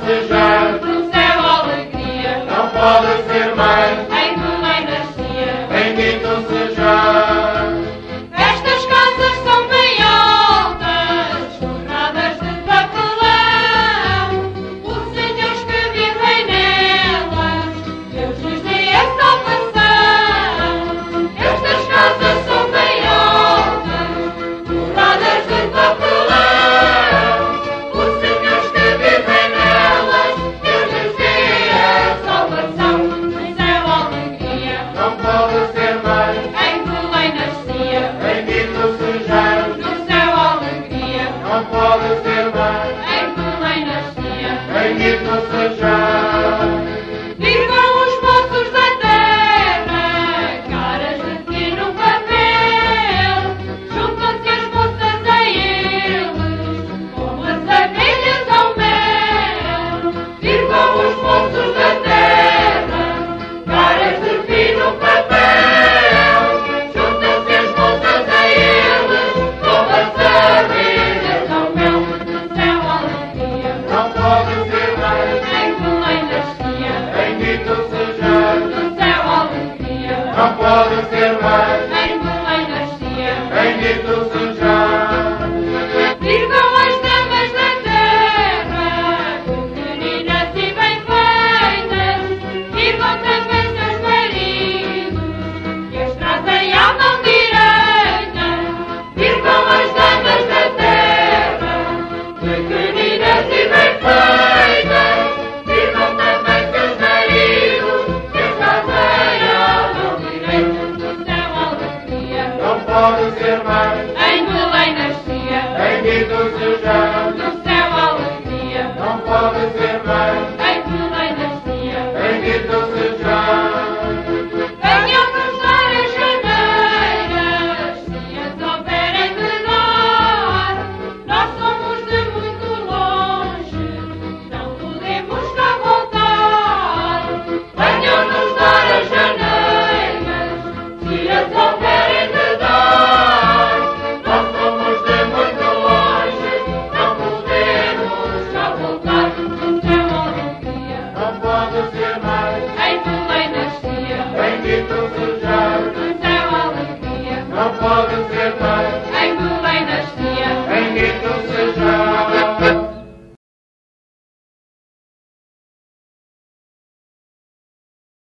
Thank you. não pode ser mais. Em que bem nascia, em que bendito seja. amar. Em Belém nascia, bendito seja, no céu alegria, não pode ser mais. Em Belém nascia, bendito seja. voltar.